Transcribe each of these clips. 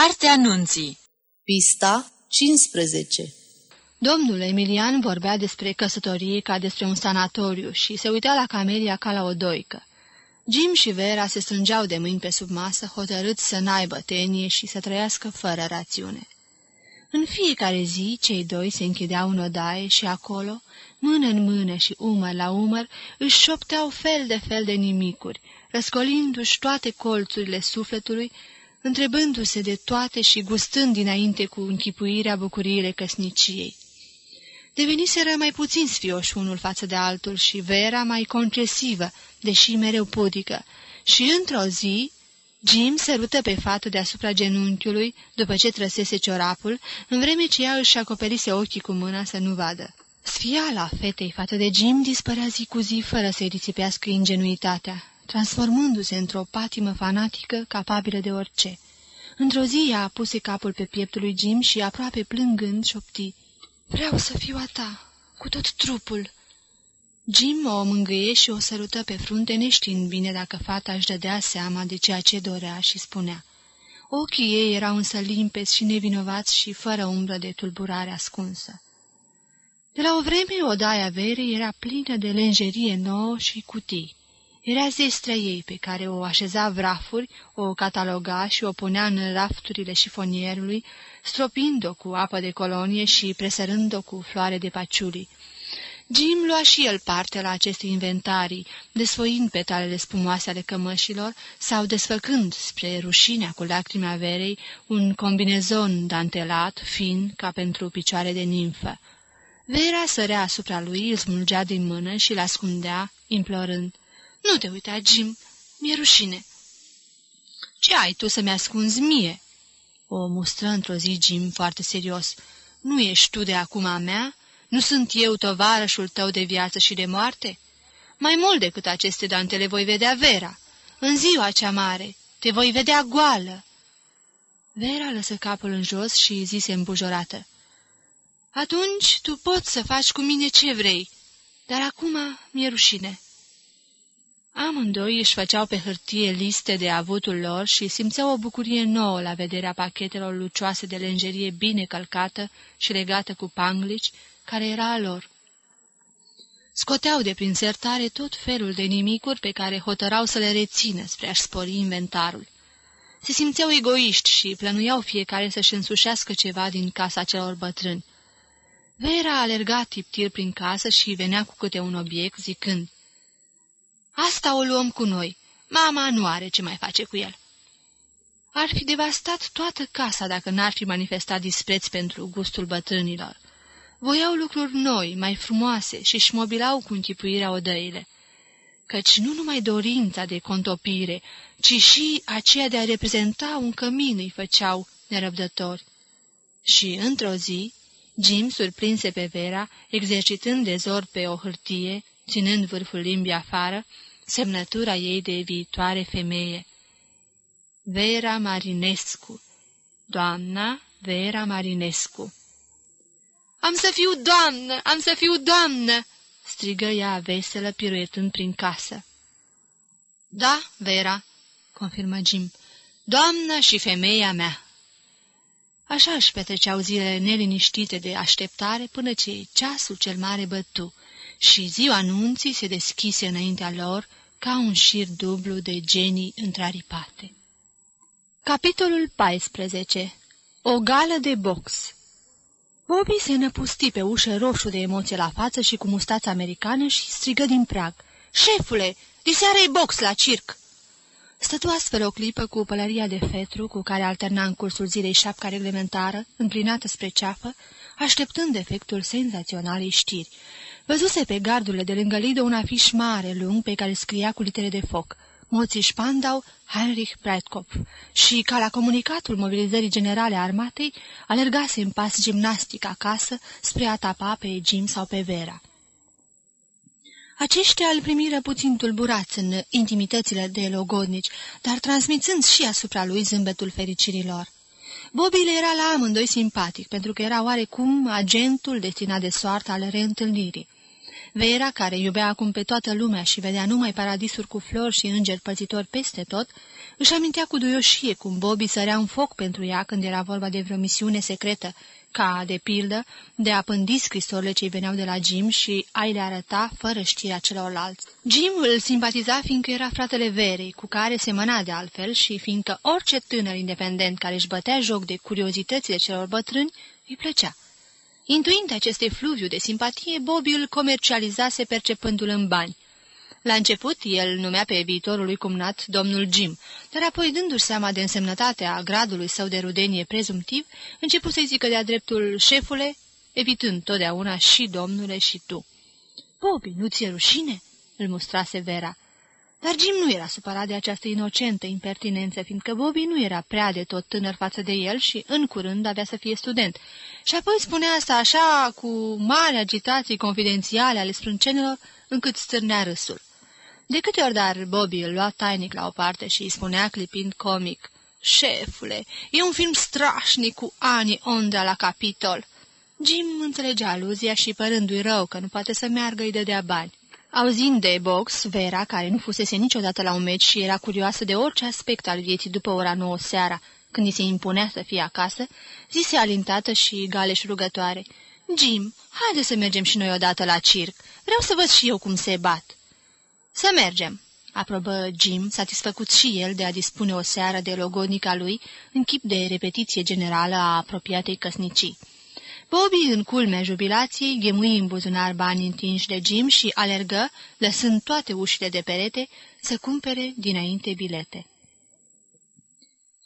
Cartea Nunții Pista 15 Domnul Emilian vorbea despre căsătorie ca despre un sanatoriu și se uita la Camelia ca la o doică. Jim și Vera se strângeau de mâini pe sub masă, hotărâți să n-aibă tenie și să trăiască fără rațiune. În fiecare zi, cei doi se închideau în odaie și acolo, mână în mână și umăr la umăr, își șopteau fel de fel de nimicuri, răscolindu-și toate colțurile sufletului, întrebându-se de toate și gustând dinainte cu închipuirea bucuriile căsniciei. Deveniseră mai puțin sfioși unul față de altul și Vera mai concesivă, deși mereu pudică, și într-o zi Jim sărută pe fată deasupra genunchiului după ce trăsese ciorapul, în vreme ce ea își acoperise ochii cu mâna să nu vadă. Sfiala fetei față de Jim dispărea zi cu zi fără să-i risipească ingenuitatea, transformându-se într-o patimă fanatică capabilă de orice. Într-o zi ea puse capul pe pieptul lui Jim și, aproape plângând, șopti, Vreau să fiu a ta, cu tot trupul." Jim o mângâie și o sărută pe frunte, neștiind bine dacă fata își dădea seama de ceea ce dorea și spunea. Ochii ei erau însă limpezi și nevinovați și fără umbră de tulburare ascunsă. De la o vreme, odaia verii era plină de lenjerie nouă și cutii. Era zestrea ei pe care o așeza vrafuri, o cataloga și o punea în rafturile șifonierului, stropind-o cu apă de colonie și presărând-o cu floare de paciuli. Jim lua și el parte la aceste inventarii, desfoind petalele spumoase ale cămășilor sau desfăcând, spre rușinea cu lacrima verei, un combinezon dantelat, fin, ca pentru picioare de nimfă. Vera sărea asupra lui, îl smulgea din mână și l-ascundea, implorând. Nu te uita, Jim, mi-e rușine." Ce ai tu să-mi ascunzi mie?" O mustră într-o zi Jim foarte serios. Nu ești tu de acum a mea? Nu sunt eu tovarășul tău de viață și de moarte? Mai mult decât aceste dantele voi vedea Vera. În ziua cea mare te voi vedea goală." Vera lăsă capul în jos și zise îmbujorată. Atunci tu poți să faci cu mine ce vrei, dar acum mi-e rușine." Amândoi își făceau pe hârtie liste de avutul lor și simțeau o bucurie nouă la vederea pachetelor lucioase de lenjerie bine călcată și legată cu panglici, care era a lor. Scoteau de prin sertare tot felul de nimicuri pe care hotărau să le rețină spre a-și spori inventarul. Se simțeau egoiști și plănuiau fiecare să-și însușească ceva din casa celor bătrâni. Vera alerga tiptir prin casă și venea cu câte un obiect, zicând, Asta o luăm cu noi. Mama nu are ce mai face cu el." Ar fi devastat toată casa dacă n-ar fi manifestat dispreț pentru gustul bătrânilor. Voiau lucruri noi, mai frumoase și-și mobilau cu închipuirea odăile. Căci nu numai dorința de contopire, ci și aceea de a reprezenta un cămin îi făceau nerăbdători. Și, într-o zi, Jim surprinse pe Vera, exercitând de zor pe o hârtie, ținând vârful limbii afară, semnătura ei de viitoare femeie. Vera Marinescu, doamna Vera Marinescu. Am să fiu doamnă, am să fiu doamnă!" strigă ea veselă, piruetând prin casă. Da, Vera," confirmă Jim, doamnă și femeia mea." Așa își petreceau zilele neliniștite de așteptare până ce ceasul cel mare bătu și ziua anunții se deschise înaintea lor ca un șir dublu de genii întraripate. Capitolul 14 O gală de box Bobby se năpusti pe ușă roșu de emoție la față și cu mustața americană și strigă din prag. Șefule, diseară e box la circ!" Stătu astfel o clipă cu pălăria de fetru cu care alterna în cursul zilei șapca reglementară, înclinată spre ceafă, așteptând efectul senzaționalei știri. Văzuse pe gardurile de lângă Lido un afiș mare, lung, pe care scria cu litere de foc. Moții Spandau, Heinrich Breitkopf și, ca la comunicatul mobilizării generale a armatei, alergase în pas gimnastic acasă spre a tapa pe Jim sau pe Vera. Aceștia îl primiră puțin tulburați în intimitățile de logodnici, dar transmițând și asupra lui zâmbetul fericirilor. Bobby le era la amândoi simpatic, pentru că era oarecum agentul destinat de soartă al reîntâlnirii. Vera, care iubea acum pe toată lumea și vedea numai paradisuri cu flori și îngeri păzitori peste tot, își amintea cu duioșie cum Bobby sărea un foc pentru ea când era vorba de vreo misiune secretă, ca, de pildă, de a pândi scrisorile ce veneau de la Jim și a le arăta fără știrea celorlalți. Jim îl simpatiza fiindcă era fratele Verei, cu care semăna de altfel și fiindcă orice tânăr independent care își bătea joc de curiozitățile celor bătrâni, îi plăcea. Intuind aceste fluviu de simpatie, Bobby îl comercializase percepându-l în bani. La început, el numea pe viitorul lui cumnat domnul Jim, dar apoi, dându-și seama de însemnătatea gradului său de rudenie prezumtiv, începu să-i zică de-a dreptul șefule, evitând totdeauna și domnule și tu. Bobby, nu ți-e rușine?" îl mustrase Vera. Dar Jim nu era supărat de această inocentă impertinență, fiindcă Bobby nu era prea de tot tânăr față de el și, în curând, avea să fie student. Și apoi spunea asta așa, cu mari agitații confidențiale ale sprâncenelor, încât stârnea râsul. De câte ori dar Bobby îl lua tainic la o parte și îi spunea clipind comic, Șefule, e un film strașnic cu ani onda la capitol." Jim înțelegea aluzia și, părându-i rău că nu poate să meargă, îi dădea bani. Auzind de box, Vera, care nu fusese niciodată la un meci și era curioasă de orice aspect al vieții după ora nouă seara, când îi se impunea să fie acasă, zise alintată și galeș rugătoare, Jim, haide să mergem și noi odată la circ. Vreau să văd și eu cum se bat." Să mergem," aprobă Jim, satisfăcut și el de a dispune o seară de logodnica lui în chip de repetiție generală a apropiatei căsnicii. Bobby, în culmea jubilației, ghemui în buzunar bani întinși de Jim și alergă, lăsând toate ușile de perete, să cumpere dinainte bilete.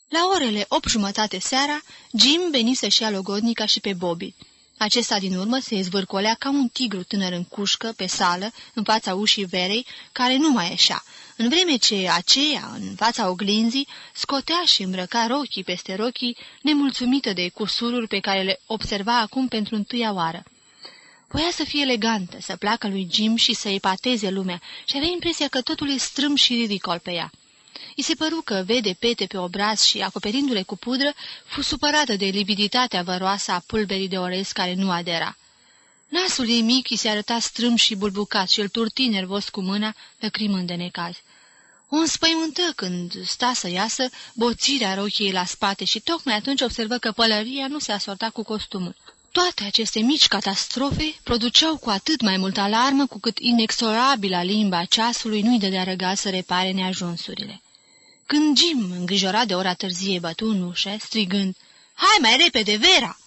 La orele opt jumătate seara, Jim veni să-și ia logodnica și pe Bobby. Acesta din urmă se zvârcolea ca un tigru tânăr în cușcă, pe sală, în fața ușii verei, care nu mai ieșea, în vreme ce aceea, în fața oglinzii, scotea și îmbrăca rochii peste rochii, nemulțumită de cursurul pe care le observa acum pentru întâia oară. Voia să fie elegantă, să placă lui Jim și să epateze lumea și avea impresia că totul e strâm și ridicol pe ea. I se păru că vede pete pe obraz și, acoperindu-le cu pudră, fu supărată de libiditatea văroasă a pulberii de orez care nu adera. Nasul ei mic îi se arăta strâm și bulbucat și îl turti nervos cu mâna, lăcrimând de necaz. O înspăimântă când sta să iasă boțirea rochiei la spate și tocmai atunci observă că pălăria nu se asorta cu costumul. Toate aceste mici catastrofe produceau cu atât mai mult alarmă cu cât inexorabila limba ceasului nu-i dădea răgaz să repare neajunsurile. Când Jim, îngrijorat de ora târzie, bătu în ușă, strigând, Hai mai repede, Vera!"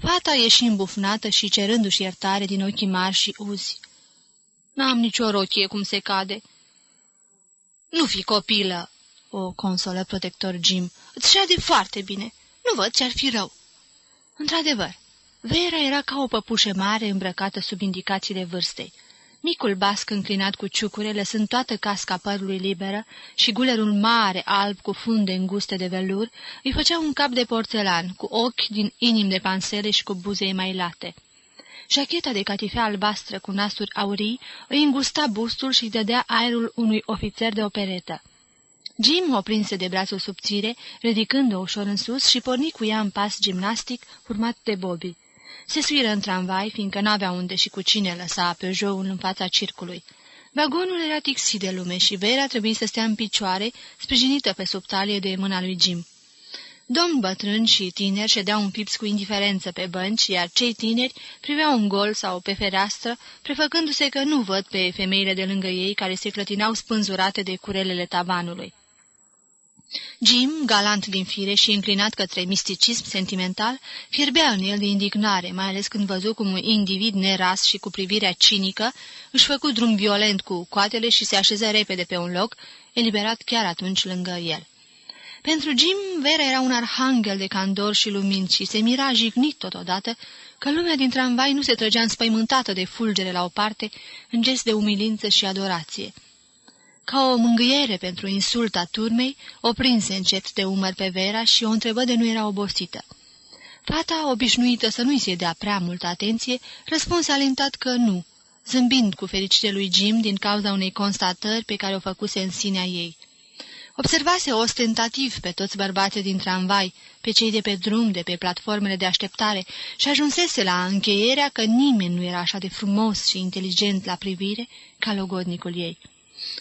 Fata ieși îmbufnată și cerându-și iertare din ochii mari și uzi. N-am nicio rochie cum se cade." Nu fi copilă!" o consolă protector Jim. Îți șade foarte bine. Nu văd ce-ar fi rău." Într-adevăr, Vera era ca o păpușă mare îmbrăcată sub indicațiile vârstei. Micul basc înclinat cu ciucure, lăsând toată casca părului liberă și gulerul mare, alb, cu funde înguste de velur, îi făcea un cap de porțelan, cu ochi din inim de pansele și cu buze mai late. Jacheta de catifea albastră cu nasuri aurii îi îngusta bustul și dădea aerul unui ofițer de operetă. Jim o prinse de brațul subțire, ridicând-o ușor în sus și porni cu ea în pas gimnastic, urmat de Bobby. Se suiră în tramvai, fiindcă n-avea unde și cu cine lăsa pe joul în fața circului. Vagonul era tixit de lume și Vera trebuie să stea în picioare, sprijinită pe subtalie de mâna lui Jim. Domn bătrân și tineri ședeau un pips cu indiferență pe bănci, iar cei tineri priveau un gol sau pe fereastră, prefăcându-se că nu văd pe femeile de lângă ei care se clătinau spânzurate de curelele tavanului. Jim, galant din fire și înclinat către misticism sentimental, fierbea în el de indignare, mai ales când văzu cum un individ neras și cu privirea cinică își făcu drum violent cu coatele și se așeză repede pe un loc, eliberat chiar atunci lângă el. Pentru Jim, Vera era un arhanghel de candor și lumini și se mira jignit totodată că lumea din tramvai nu se trăgea înspăimântată de fulgere la o parte, în gest de umilință și adorație. Ca o mângâiere pentru insulta turmei, o prinse încet de umăr pe Vera și o întrebă de nu era obosită. Fata, obișnuită să nu-i se dea prea multă atenție, răspunse alintat că nu, zâmbind cu fericire lui Jim din cauza unei constatări pe care o făcuse în sinea ei. Observase ostentativ pe toți bărbații din tramvai, pe cei de pe drum, de pe platformele de așteptare și ajunsese la încheierea că nimeni nu era așa de frumos și inteligent la privire ca logodnicul ei.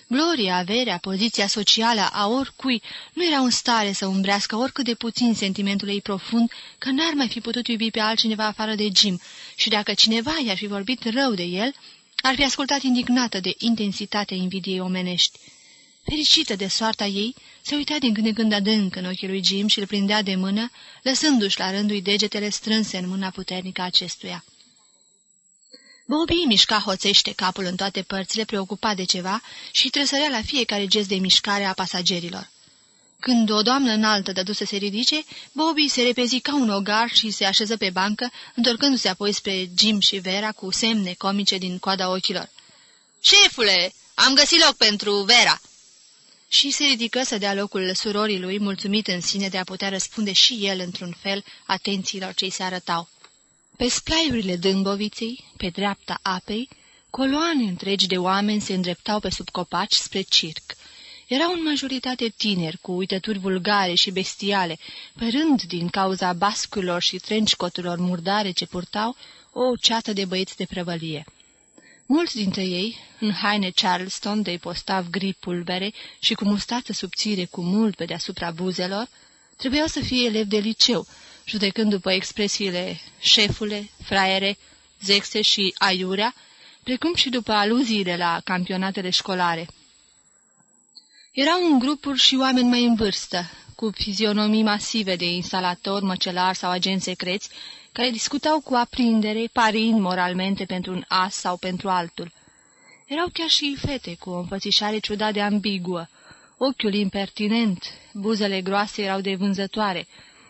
Gloria, averea, poziția socială a oricui nu era în stare să umbrească oricât de puțin sentimentul ei profund că n-ar mai fi putut iubi pe altcineva afară de Jim și dacă cineva i-ar fi vorbit rău de el, ar fi ascultat indignată de intensitatea invidiei omenești. Fericită de soarta ei, se uita din când în când adânc în ochii lui Jim și îl prindea de mână, lăsându-și la rândul degetele strânse în mâna puternică acestuia. Bobby mișca hoțește capul în toate părțile, preocupat de ceva și trăsărea la fiecare gest de mișcare a pasagerilor. Când o doamnă înaltă dădu să se ridice, Bobby se repezi ca un ogar și se așeză pe bancă, întorcându-se apoi spre Jim și Vera cu semne comice din coada ochilor. Șefule, am găsit loc pentru Vera!" Și se ridică să dea locul surorii lui, mulțumit în sine de a putea răspunde și el într-un fel atențiilor ce-i se arătau. Pe splaiurile dâmboviței, pe dreapta apei, coloane întregi de oameni se îndreptau pe sub copaci spre circ. Erau în majoritate tineri, cu uitături vulgare și bestiale, părând din cauza bascurilor și trenchcoturilor murdare ce purtau o ceată de băieți de prăvălie. Mulți dintre ei, în haine Charleston de postav gri pulbere și cu mustață subțire cu mult pe deasupra buzelor, trebuiau să fie elevi de liceu, judecând după expresiile șefule, fraiere, zexe și aiurea, precum și după aluziile la campionatele școlare. Erau în grupuri și oameni mai în vârstă, cu fizionomii masive de instalatori, măcelari sau agenți secreți, care discutau cu aprindere, parind moralmente pentru un as sau pentru altul. Erau chiar și fete cu o înfățișare ciudat de ambiguă, ochiul impertinent, buzele groase erau de vânzătoare,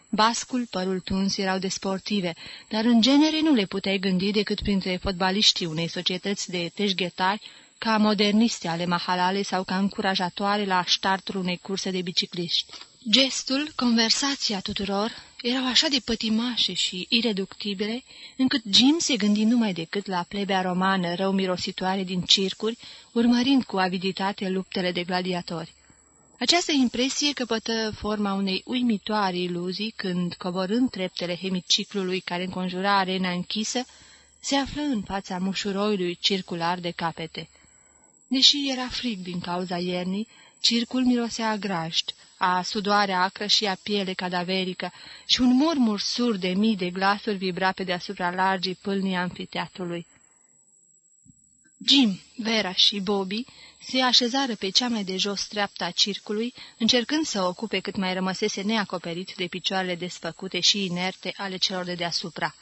bascul, părul tuns erau de sportive, dar în genere nu le puteai gândi decât printre fotbaliștii unei societăți de teșghetari, ca moderniste ale mahalale sau ca încurajatoare la ștartul unei curse de bicicliști. Gestul, conversația tuturor erau așa de pătimașe și ireductibile, încât Jim se gândi numai decât la plebea romană rău mirositoare din circuri, urmărind cu aviditate luptele de gladiatori. Această impresie căpătă forma unei uimitoare iluzii când, coborând treptele hemiciclului care înconjura arena închisă, se află în fața mușuroiului circular de capete. Deși era frig din cauza iernii, circul mirosea grajd, a sudoare acră și a piele cadaverică și un murmur sur de mii de glasuri vibra pe deasupra largii pâlnii anfiteatrului. Jim, Vera și Bobby se așezară pe cea mai de jos treapta circului, încercând să ocupe cât mai rămăsese neacoperit de picioarele desfăcute și inerte ale celor de deasupra.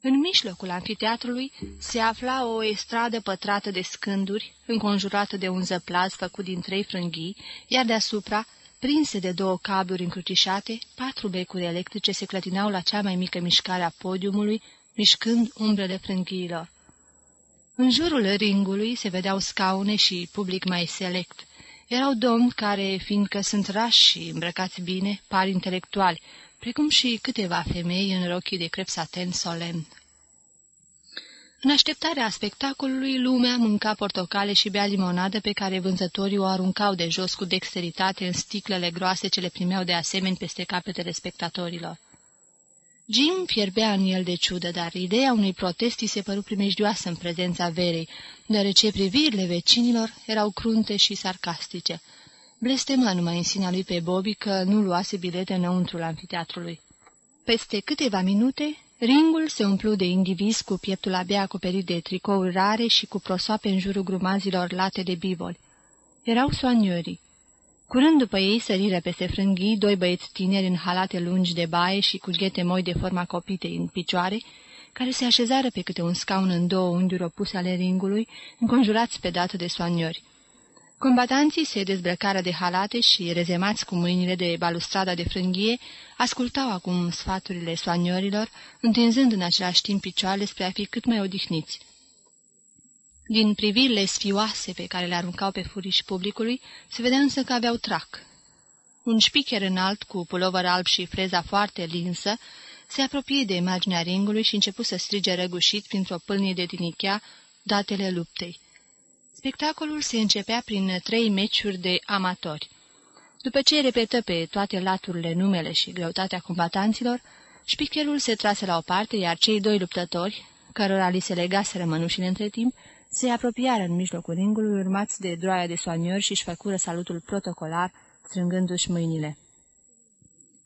În mijlocul anfiteatrului se afla o estradă pătrată de scânduri, înconjurată de un zăplaz făcut din trei frânghii, iar deasupra, prinse de două cabluri încrucișate, patru becuri electrice se clătinau la cea mai mică mișcare a podiumului, mișcând umbrele frânghiilor. În jurul ringului se vedeau scaune și public mai select. Erau domni care, fiindcă sunt rași și îmbrăcați bine, par intelectuali, precum și câteva femei în rochii de crep saten solemn. În așteptarea spectacolului, lumea mânca portocale și bea limonadă pe care vânzătorii o aruncau de jos cu dexteritate în sticlele groase ce le primeau de asemenea peste capetele spectatorilor. Jim fierbea în el de ciudă, dar ideea unui protest îi se păru primejdioasă în prezența verei, deoarece privirile vecinilor erau crunte și sarcastice. Blestemă numai în sinea lui pe Bobby că nu luase bilete înăuntrul anfiteatrului. Peste câteva minute, ringul se umplu de indivizi cu pieptul abia acoperit de tricouri rare și cu prosoape în jurul grumazilor late de bivoli. Erau soaniorii. Curând după ei săriră peste frânghii doi băieți tineri în halate lungi de baie și cu ghete moi de forma copitei în picioare, care se așezară pe câte un scaun în două unghiuri opuse ale ringului, înconjurați pe dată de soaniori. Combatanții se dezbrăcară de halate și, rezemați cu mâinile de balustrada de frânghie, ascultau acum sfaturile soaniorilor, întinzând în același timp picioarele spre a fi cât mai odihniți. Din privirile sfioase pe care le aruncau pe furiș publicului, se vedea însă că aveau trac. Un șpicher înalt, cu pulover alb și freza foarte linsă, se apropie de imaginea ringului și începu să strige răgușit printr-o pâlnie de dinichea datele luptei. Spectacolul se începea prin trei meciuri de amatori. După ce repetă pe toate laturile numele și greutatea combatanților, șpicherul se trase la o parte, iar cei doi luptători, cărora li se legaseră mănușile între timp, se apropiară în mijlocul ringului, urmați de droaia de soaniori și-și făcură salutul protocolar, strângându-și mâinile.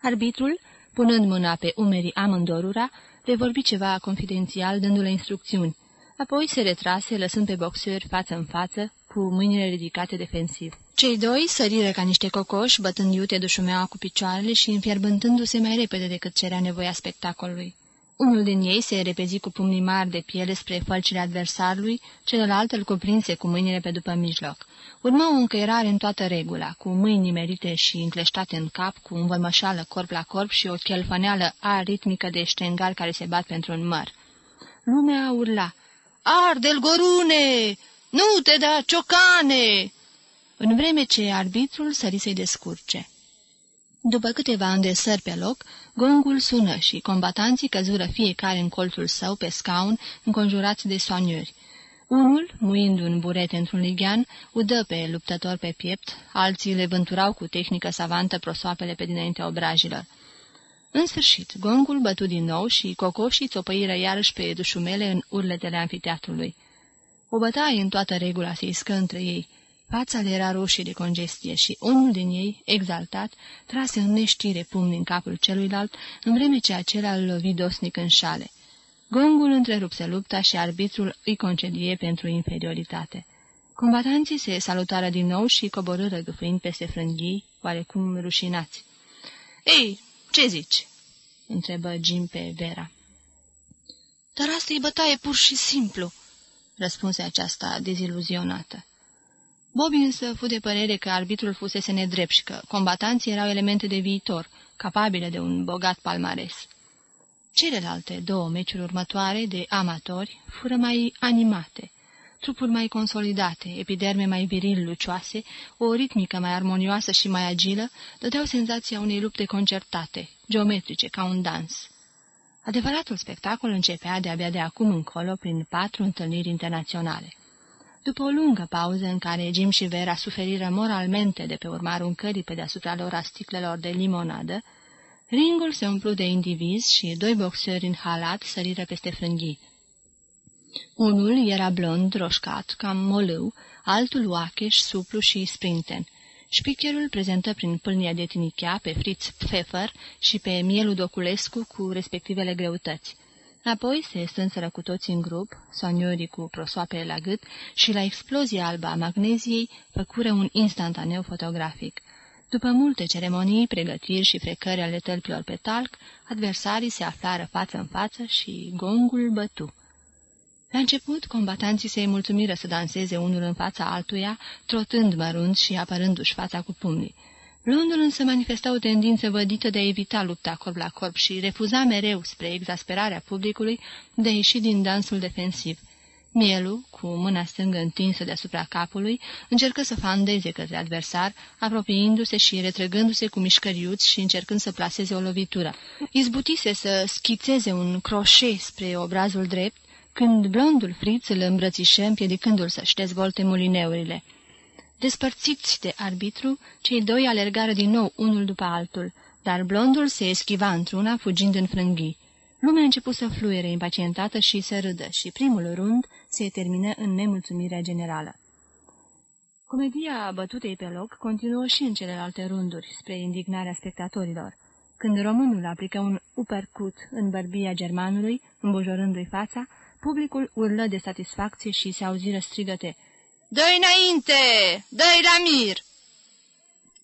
Arbitrul, punând mâna pe umerii amândorura, le vorbi ceva confidențial, dându-le instrucțiuni. Apoi se retrase, lăsând pe boxeri față în față, cu mâinile ridicate defensiv. Cei doi săriră ca niște cocoși, bătând iute dușumeaua cu picioarele și înfierbântându-se mai repede decât cerea nevoia spectacolului. Unul din ei se repezi cu pumnii mari de piele spre fălcile adversarului, celălalt îl cuprinse cu mâinile pe după mijloc. Urmă o încăierare în toată regula, cu mâini nimerite și încleștate în cap, cu învălmășală corp la corp și o chelfăneală aritmică de ștengali care se bat pentru un măr. Lumea urla, Ardel gorune! Nu te da, ciocane!" În vreme ce arbitrul sări să-i descurce. După câteva îndesări pe loc, gongul sună și combatanții căzură fiecare în colțul său pe scaun, înconjurați de soaniuri. Unul, muind un burete într-un lighean, udă pe luptător pe piept, alții le vânturau cu tehnică savantă prosoapele pe dinaintea obrajilor. În sfârșit, gongul bătu din nou și cocoșii țopăiră iarăși pe dușumele în urletele anfiteatrului. O bătaie în toată regula se iscă între ei. Fața le era roșie de congestie și unul din ei, exaltat, trase în neștire pumni în capul celuilalt, în vreme ce acela îl lovi dosnic în șale. Gongul întrerupse lupta și arbitrul îi concedie pentru inferioritate. Combatanții se salutară din nou și coborâră gâfâind peste frânghii, oarecum rușinați. Ei, ce zici?" întrebă Jim pe Vera. Dar asta e bătaie pur și simplu," răspunse aceasta deziluzionată. Bobby însă fu de părere că arbitrul fusese nedrept și că combatanții erau elemente de viitor, capabile de un bogat palmares. Celelalte două meciuri următoare de amatori fură mai animate, trupuri mai consolidate, epiderme mai viril lucioase, o ritmică mai armonioasă și mai agilă, dădeau senzația unei lupte concertate, geometrice, ca un dans. Adevăratul spectacol începea de-abia de acum încolo prin patru întâlniri internaționale. După o lungă pauză în care Jim și Vera suferiră moralmente de pe urma aruncării pe deasupra lor a sticlelor de limonadă, ringul se umplu de indivizi și doi boxeri în halat săriră peste frânghii. Unul era blond, roșcat, cam molâu, altul oacheș, suplu și sprinten. Șpicherul prezentă prin pâlnia de tinichea pe Fritz Pfeffer și pe Mielu Doculescu cu respectivele greutăți. Apoi se strânseră cu toți în grup, soniorii cu prosoapele la gât și la explozia alba a magneziei făcură un instantaneu fotografic. După multe ceremonii, pregătiri și frecări ale tălpilor pe talc, adversarii se aflară față în față și gongul bătu. La început, combatanții se mulțumiră să danseze unul în fața altuia, trotând mărunt și apărându-și fața cu pumnii. Blondul însă manifesta o tendință vădită de a evita lupta corp la corp și refuza mereu, spre exasperarea publicului, de a ieși din dansul defensiv. Mielu, cu mâna stângă întinsă deasupra capului, încercă să fandeze către adversar, apropiindu-se și retrăgându-se cu mișcăriuți și încercând să placeze o lovitură. Izbutise să schițeze un croșet spre obrazul drept, când blondul friț îl îmbrățișă împiedicându-l să-și dezvolte mulineurile. Despărțiți de arbitru, cei doi alergară din nou unul după altul, dar blondul se eschiva într-una, fugind în frânghii. Lumea a început să fluiere impacientată și să râdă și primul rând se termină în nemulțumirea generală. Comedia bătutei pe loc continuă și în celelalte runduri, spre indignarea spectatorilor. Când românul aplică un uppercut în bărbia germanului, îmbujorându-i fața, Publicul urlă de satisfacție și se auziră strigăte. Dă-i înainte! Dă-i la mir!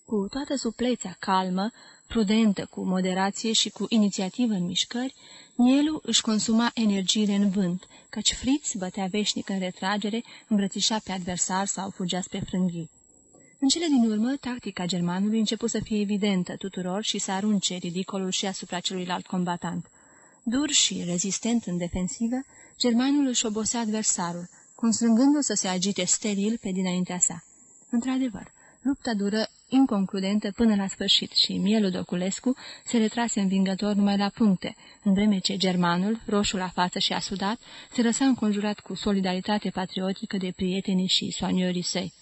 Cu toată suplețea calmă, prudentă, cu moderație și cu inițiativă în mișcări, Nielu își consuma energiile în vânt, căci Fritz bătea veșnic în retragere, îmbrățișa pe adversar sau fugea spre frânghii. În cele din urmă, tactica germanului început să fie evidentă tuturor și să arunce ridicolul și asupra celuilalt combatant. Dur și rezistent în defensivă, Germanul își obosea adversarul, constrângându-l să se agite steril pe dinaintea sa. Într-adevăr, lupta dură inconcludentă până la sfârșit și Mielu Doculescu se retrase învingător numai la puncte, în vreme ce germanul, roșu la față și asudat, se lăsa înconjurat cu solidaritate patriotică de prietenii și soaniorii săi.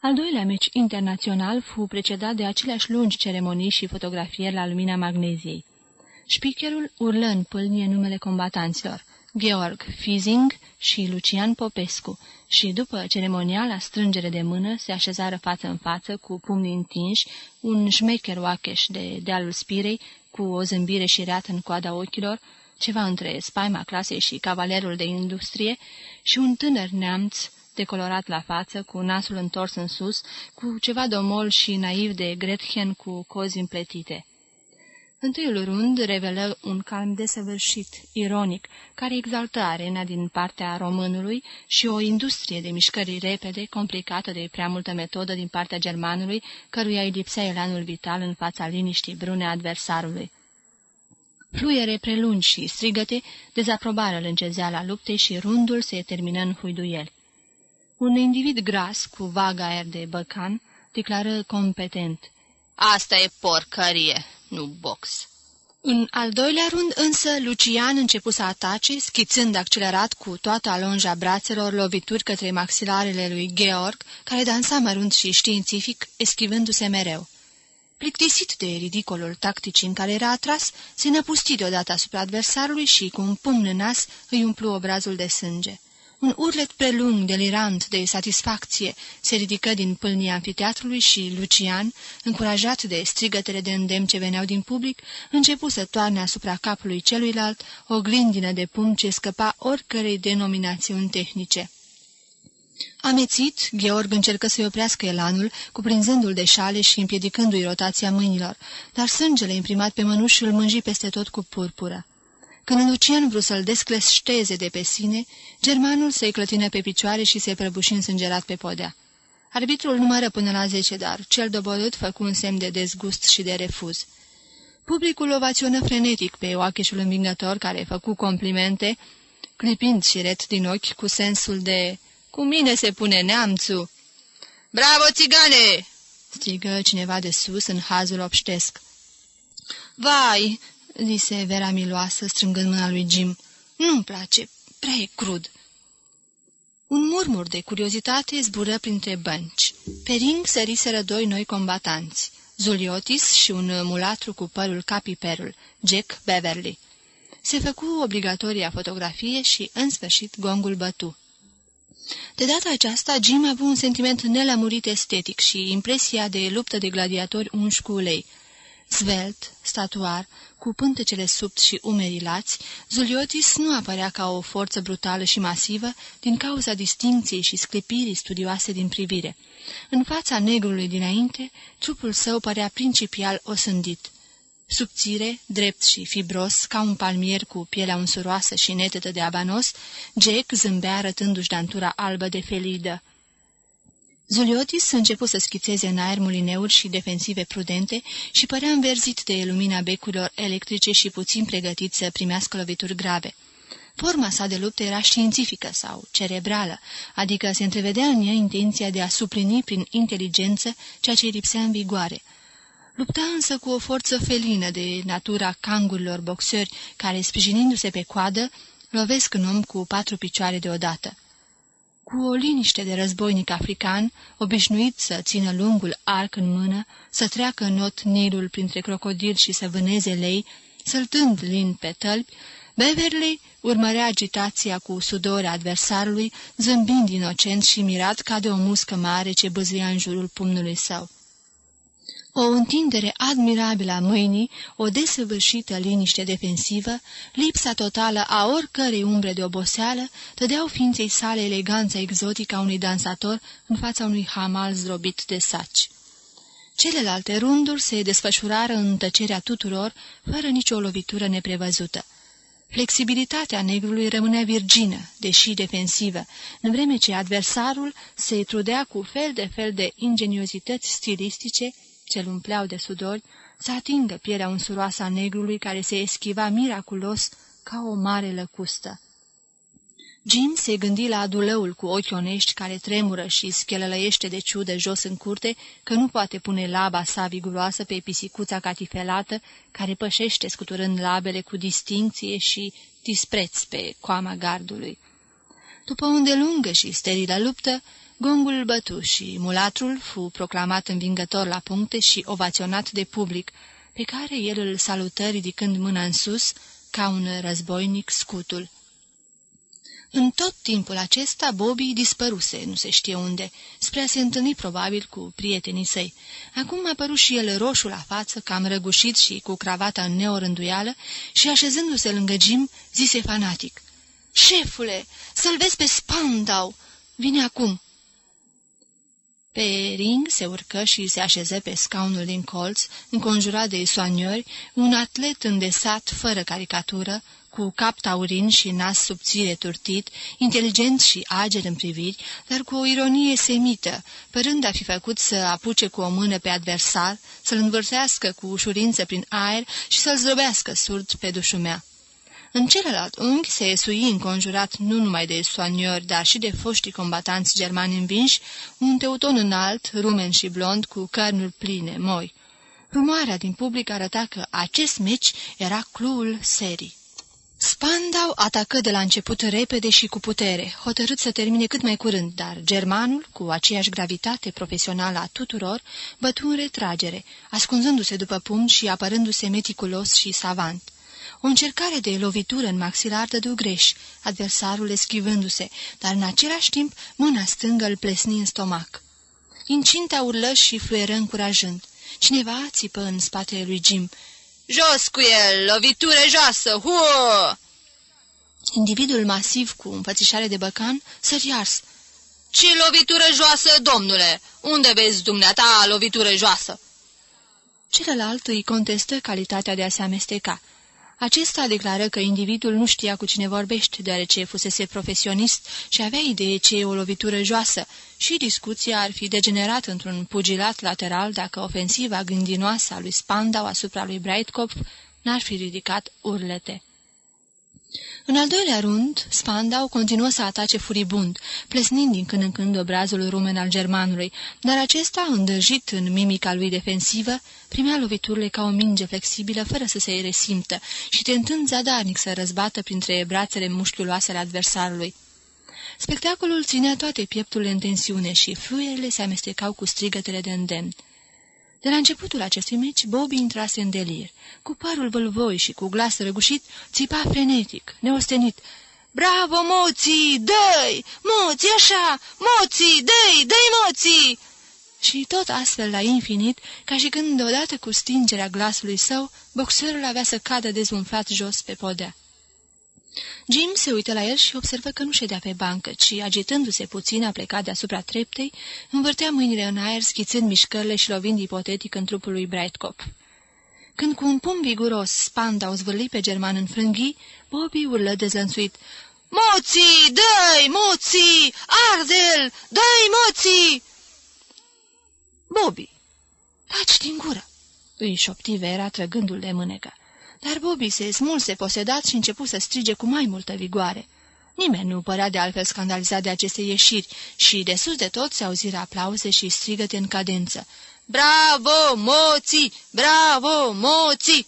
Al doilea meci internațional fu precedat de aceleași lungi ceremonii și fotografieri la lumina magneziei. Speakerul urlă în pâlnie numele combatanților, Georg Fizing și Lucian Popescu, și după ceremoniala strângere de mână se așezară față în față cu pumnii întinși, un șmecher oacheș de dealul spirei, cu o zâmbire și reată în coada ochilor, ceva între spaima clasei și cavalerul de industrie, și un tânăr neamț decolorat la față, cu nasul întors în sus, cu ceva domol și naiv de Gretchen cu cozi împletite. Întâiul rând revelă un calm desăvârșit, ironic, care exaltă arena din partea românului și o industrie de mișcări repede, complicată de prea multă metodă din partea germanului, căruia îi lipsea elanul vital în fața liniștii brune adversarului. Fluiere prelungi și strigăte dezaprobară lâncezeala luptei și rundul se termină în huiduieli. Un individ gras, cu vaga aer de băcan, declară competent. Asta e porcărie, nu box." În al doilea rând însă, Lucian începu să atace, schițând accelerat cu toată alonja brațelor lovituri către maxilarele lui Georg, care dansa mărunt și științific, eschivându-se mereu. Plictisit de ridicolul tactic în care era atras, se năpusti deodată asupra adversarului și, cu un pumn în nas, îi umplu obrazul de sânge. Un urlet prelung, delirant, de satisfacție, se ridică din pâlnia anfiteatrului și Lucian, încurajat de strigătele de îndemn ce veneau din public, începu să toarne asupra capului celuilalt o glindină de pum ce scăpa oricărei denominațiuni tehnice. Amețit, Gheorg încercă să-i oprească elanul, cuprinzându-l de șale și împiedicându-i rotația mâinilor, dar sângele imprimat pe mănuș îl mânji peste tot cu purpură. Când Lucian vrut să-l descleșteze de pe sine, germanul se clătină pe picioare și se prăbuși însângerat pe podea. Arbitrul numără până la zece, dar cel doborât făcu un semn de dezgust și de refuz. Publicul ovaționă frenetic pe oacheșul învingător care făcu complimente, clipind și ret din ochi cu sensul de Cu mine se pune neamțu!" Bravo, țigane!" strigă cineva de sus în hazul obștesc. Vai, zise Vera miloasă, strângând mâna lui Jim. Nu-mi place, prea e crud." Un murmur de curiozitate zbură printre bănci. Pe ring săriseră doi noi combatanți, Zuliotis și un mulatru cu părul capiperul, Jack Beverly. Se făcu obligatoria fotografie și, în sfârșit, gongul bătu. De data aceasta, Jim a avut un sentiment nelămurit estetic și impresia de luptă de gladiatori unși cu ulei. Svelt, statuar, cu pântecele subt și umerii lați, Zuliotis nu apărea ca o forță brutală și masivă din cauza distinției și sclipirii studioase din privire. În fața negrului dinainte, trupul său părea principial osândit. Subțire, drept și fibros, ca un palmier cu pielea unsuroasă și netetă de abanos, Jack zâmbea arătându-și dantura albă de felidă. Zuliotis început să schițeze în aer mulineuri și defensive prudente și părea înverzit de lumina becurilor electrice și puțin pregătit să primească lovituri grave. Forma sa de luptă era științifică sau cerebrală, adică se întrevedea în ea intenția de a suplini prin inteligență ceea ce îi lipsea în vigoare. Lupta însă cu o forță felină de natura cangurilor boxeri care, sprijinindu-se pe coadă, lovesc în om cu patru picioare deodată. Cu o liniște de războinic african, obișnuit să țină lungul arc în mână, să treacă în not Nilul printre crocodili și să vâneze lei, săltând lin pe tălpi, Beverly urmărea agitația cu sudore adversarului, zâmbind inocent și mirat ca de o muscă mare ce băzuia în jurul pumnului său. O întindere admirabilă a mâinii, o desăvârșită liniște defensivă, lipsa totală a oricărei umbre de oboseală, dădeau ființei sale eleganța exotică a unui dansator în fața unui hamal zdrobit de saci. Celelalte runduri se desfășurară în tăcerea tuturor, fără nicio lovitură neprevăzută. Flexibilitatea negrului rămânea virgină, deși defensivă, în vreme ce adversarul se trudea cu fel de fel de ingeniozități stilistice ce-l umpleau de sudori, să atingă pielea unsuroasă a negrului care se eschiva miraculos ca o mare lăcustă. Jim se gândi la adulăul cu ochi onești care tremură și schelălăiește de ciudă jos în curte că nu poate pune laba sa viguroasă pe pisicuța catifelată care pășește scuturând labele cu distinție și dispreț pe coama gardului. După o îndelungă și sterilă luptă, Gongul bătu și mulatrul fu proclamat învingător la puncte și ovaționat de public, pe care el îl salută ridicând mâna în sus, ca un războinic scutul. În tot timpul acesta, Bobby dispăruse, nu se știe unde, spre a se întâlni probabil cu prietenii săi. Acum a părut și el roșu la față, cam răgușit și cu cravata în neorânduială și, așezându-se lângă Jim, zise fanatic. Șefule, să-l vezi pe Spandau! Vine acum!" Pe ring se urcă și se așeză pe scaunul din colț, înconjurat de soaniori, un atlet îndesat, fără caricatură, cu cap taurin și nas subțire turtit, inteligent și ager în priviri, dar cu o ironie semită, părând a fi făcut să apuce cu o mână pe adversar, să-l învârtească cu ușurință prin aer și să-l zdrobească surd pe dușumea. În celălalt unghi se esui înconjurat nu numai de soaniori, dar și de foștii combatanți germani învinși, un teuton înalt, rumen și blond, cu cărnuri pline, moi. Rumoarea din public arăta că acest meci era cluul serii. Spandau atacă de la început repede și cu putere, hotărât să termine cât mai curând, dar germanul, cu aceeași gravitate profesională a tuturor, bătu în retragere, ascunzându-se după pumn și apărându-se meticulos și savant. O încercare de lovitură în maxilar dădu greș, adversarul eschivându-se, dar în același timp mâna stângă îl plesni în stomac. Incinta urlă și fluieră încurajând. Cineva țipă în spatele lui Jim. Jos cu el! Lovitură joasă! Huo! Individul masiv cu înfățișare de băcan sări ars. Ce lovitură joasă, domnule? Unde vezi dumneata lovitură joasă?" Celălalt îi contestă calitatea de a se amesteca. Acesta declară că individul nu știa cu cine vorbește, deoarece fusese profesionist și avea idee ce e o lovitură joasă și discuția ar fi degenerat într-un pugilat lateral dacă ofensiva gândinoasă a lui Spandau asupra lui Breitkopf n-ar fi ridicat urlete. În al doilea rând, Spandau continuă să atace furibund, plesnind din când în când obrazul rumen al germanului, dar acesta, îndrăjit în mimica lui defensivă, primea loviturile ca o minge flexibilă, fără să se resimtă și tentând zadarnic să răzbată printre brațele mușchiuloase ale adversarului. Spectacolul ținea toate piepturile în tensiune și fluierele se amestecau cu strigătele de îndemn. De la începutul acestui meci, Bobby intrase în delir. Cu părul vâlvoi și cu glas răgușit, țipa frenetic, neostenit. Bravo, moții! Dă-i! Moții, așa! Moții! Dă-i! Dă-i, moții! Și tot astfel la infinit, ca și când, odată cu stingerea glasului său, boxerul avea să cadă dezumflat jos pe podea. Jim se uită la el și observă că nu ședea pe bancă, ci, agitându-se puțin, a plecat deasupra treptei, învârtea mâinile în aer, schițând mișcările și lovind ipotetic în trupul lui Brightcop. Când cu un pum viguros Spandau zvârli pe german în frânghii, Bobby urlă dezlănțuit. Moții! Dă-i! Moții! Ardel! Dă-i, moții! Bobby! Taci din gură! îi șopti Vera, trăgându-l de mânecă dar Bobby se smulse posedat și începu să strige cu mai multă vigoare. Nimeni nu părea de altfel scandalizat de aceste ieșiri și de sus de tot se auziră aplauze și strigăte în cadență. Bravo, moții! Bravo, moții!